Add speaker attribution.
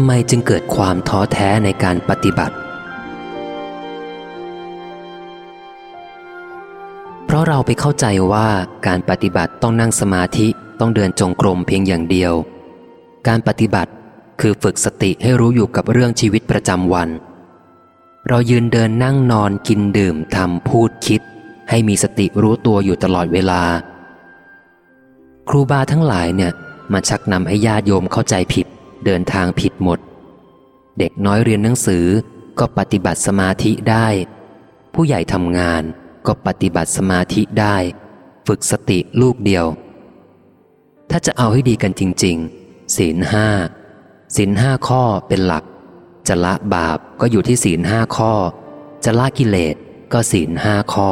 Speaker 1: ำไมจึงเกิดความท้อแท้ในการปฏิบัติ เพราะเราไปเข้าใจว่าการปฏิบัติต้องนั่งสมาธิต้องเดินจงกรมเพียงอย่างเดียว การปฏิบัติคือฝึกสติให้รู้อยู่กับเรื่องชีวิตประจำวัน เรายืนเดินนั่งนอนกินดื่มทำพูดคิด ให้มีสติรู้ตัวอยู่ตลอดเวลา ครูบาทั้งหลายเนี่ยมาชักนำให้ญาติโยมเข้าใจผิด เดินทางผิดหมด เด็กน้อยเรียนหนังสือก็ปฏิบัติสมาธิได้ ผู้ใหญ่ทำงานก็ปฏิบัติสมาธิได้ ฝึกสติลูกเดียว ถ้าจะเอาให้ดีกันจริง ๆ ศีลห้าศีลห้าข้อเป็นหลัก จะละบาปก็อยู่ที่ศีลห้าข้อ จะละกิเลสก็ศีลห้าข้อ